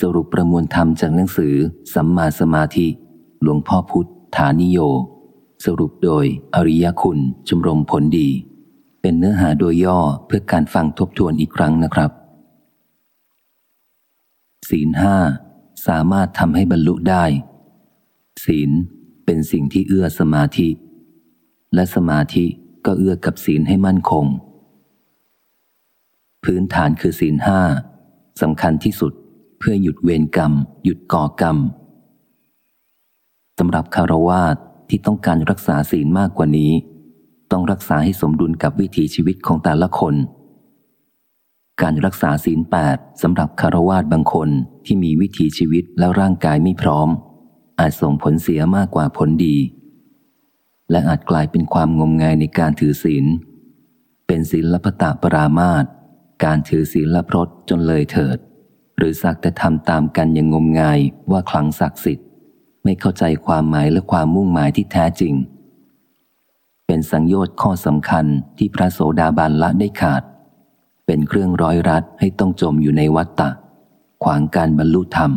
สรุปประมวลธรรมจากหนังสือ สัมมาสมาธิ หลวงพ่อพุทธฐานิโย สรุปโดยอริยคุณชมรมผลดี เป็นเนื้อหาโดยย่อเพื่อการฟังทบทวนอีกครั้งนะครับ ศีลห้าสามารถทำให้บรรลุได้ ศีลเป็นสิ่งที่เอื้อสมาธิ และสมาธิก็เอื้อกับศีลให้มั่นคง พื้นฐานคือศีลห้าสำคัญที่สุด เพื่อหยุดเวรกรรม หยุดก่อกรรมสำหรับคารวาสที่ต้องการรักษาศีลมากกว่านี้ ต้องรักษาให้สมดุลกับวิถีชีวิตของแต่ละคน การรักษาศีลแปดสำหรับคารวาสบางคนที่มีวิถีชีวิตและร่างกายไม่พร้อม อาจส่งผลเสียมากกว่าผลดี และอาจกลายเป็นความงมงายในการถือศีลเป็นศีลลพตาปรามาตการถือศีลละพรตจนเลยเถิด หรือสักแต่ทำตามกันอย่างงมงายว่าคลังศักดิ์สิทธิ์ ไม่เข้าใจความหมายและความมุ่งหมายที่แท้จริง เป็นสังโยชน์ข้อสำคัญที่พระโสดาบันละได้ขาด เป็นเครื่องร้อยรัดให้ต้องจมอยู่ในวัฏฏะขวางการบรรลุธรรม